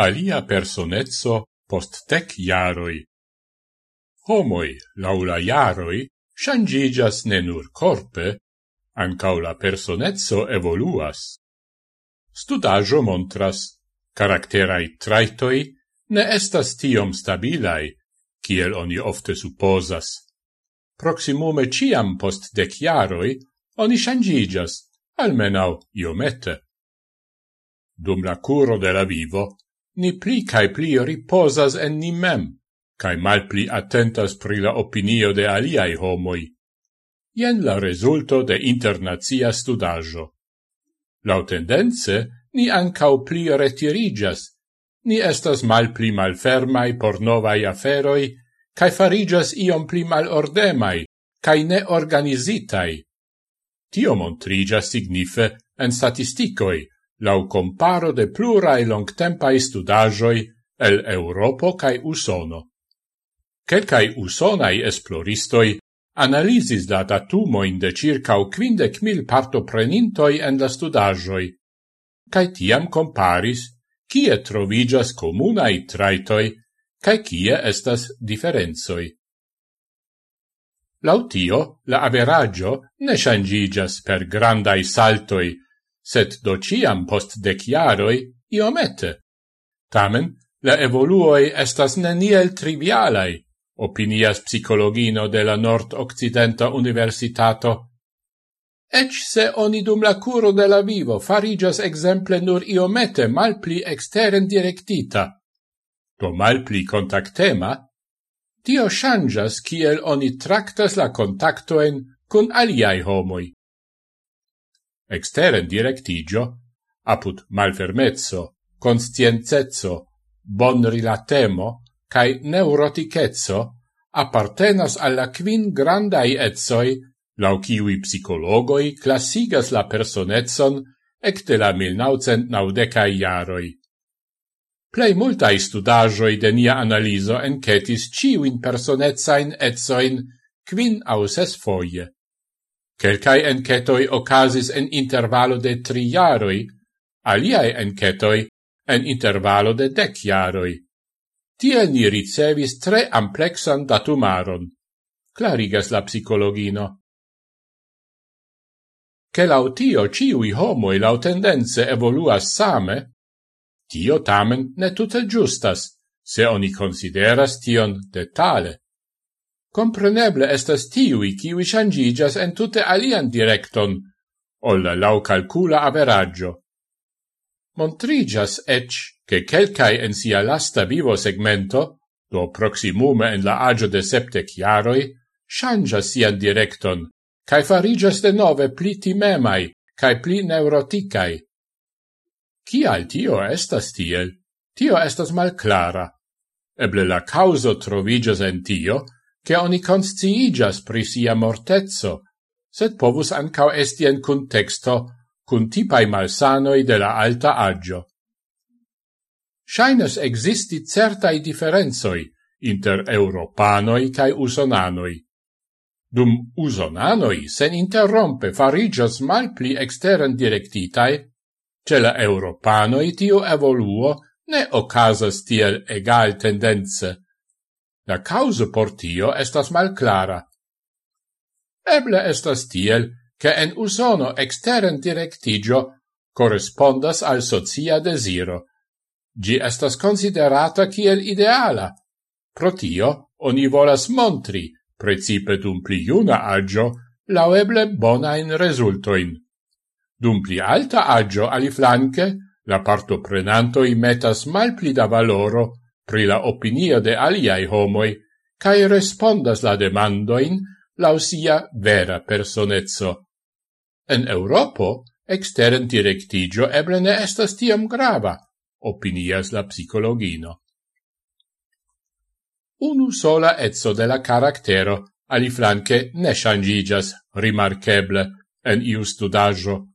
alia personezzo post tec iaroi. Homoi, laula iaroi, shangigas ne nur corpe, ancau la personezzo evoluas. Studajo montras, caracterai traitoi ne estas tiom stabilai, kiel oni ofte supposas. Proximume ciam post dec iaroi, oni shangigas, almenau iomete. Dum la curo de la vivo, ni pli cae pli riposas en ni mem, cae mal pli attentas pri la opinio de aliai homoi. Ien la resulto de internazia studajo. Lau tendenze, ni ancau pli retirigas, ni estas mal pli malfermai por novai aferoi, cae farigas iom pli malordemai, cae ne organizitai. Tio montrigas signife en statisticoi, lau comparo de plurai longtempai studagioi el Europo cae Usono. Quelcae usonai esploristoi analisis la datumoin de circa quindec mil partoprenintoi en la studagioi, cae tiam comparis kie trovigas comunai traitoi cae kie estas differenzoi. Lautio, la averaggio ne changigas per grandai saltoi set do ciam post deciaroi iomete. Tamen, la evoluoi estas neniel trivialai, opinias psicologino de la Nord-Occidenta Universitato. Ec se oni dum la curo de la vivo farigas exemple nur iomete malpli exteren directita, do malpli contactema, tio changas kiel oni tractas la contactoen cun aliai homoi exteren directigio, apud malfermezzo, conscienzezzo, bon rilatemo, cae neuroticezzo, appartenas alla quin grandai etsoi, lau ciui psicologoi classigas la personetson ecte la 1990-ai jaroi. Plei multai studagioi de nia analiso encetis ciuin personetsain etsoin quin au ses foie. Quelcae encetoi ocasis en intervalo de tri jaroi, aliae encetoi en intervalo de dec jaroi. Tie ni ricevis tre amplexan datumaron, clarigas la psicologino. Che lautio ciui homoi lautendenze evoluas same, tio tamen ne tute giustas, se oni consideras tion detale compreneble estas tiui kiui changigas en tute alian directon, ol lau calcula averaggio. Montrigas ec che quelcae en sia lasta vivo segmento, do proximume en la agio de septe chiaroi, changas sian directon, cae farigas de nove pli timemai, cae pli neuroticai. Cial tio estas tiel? Tio estas malclara. Eble la causo trovigas en tio, che oni consciigas pri sia mortezzo, sed povus ancao esti en contexto cun tipai malsanoi de la alta agio. Shainas existi certai differenzoi inter europanoi cae usonanoi. Dum usonanoi sen interrompe farigias malpli exteren directitae, ce la europanoi itio evoluo ne ocasas tiel egal tendenze, La causa por tio estas malclara. Eble estas tiel, che en usono exteren directigio correspondas al socia desiro. Gi estas considerata kiel ideala. Pro tio, oni volas montri, precipe dum pli juna agio, laueble bonain resultoin. Dum pli alta agio, flanque la parto partoprenantoi metas mal pli da valoro pri la opinio de aliai homoi, cae respondas la demandoin lausia vera personezzo. En Europo, exteren directigio eble ne estas tiam grava, opinias la psicologino. Unu sola etso de la caractero, ali flanque ne shangigas rimarceble en iu studajo.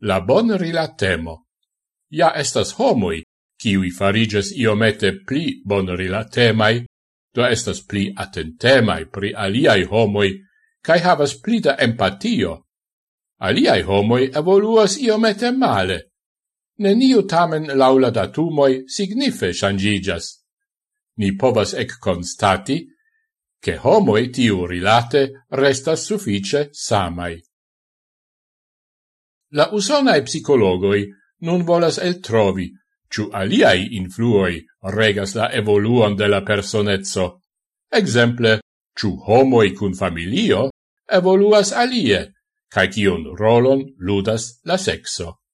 la bon rilatemo. Ja estas homoi, kiui fariges iomete pli bon rilatemai, do estas pli attentemai pri aliai homoi, cae havas pli da empatio. Aliai homoi evoluas iomete male. Neniu tamen laula datumoi signife shangigas. Ni povas ec constati che homoi tiu rilate restas suffice samai. La usonae psicologoi nun volas el trovi ciu aliai influoi regas la evoluon de la personezzo. Exemple, ciu homoi cun familio evoluas alie, cae cion rolon ludas la sexo.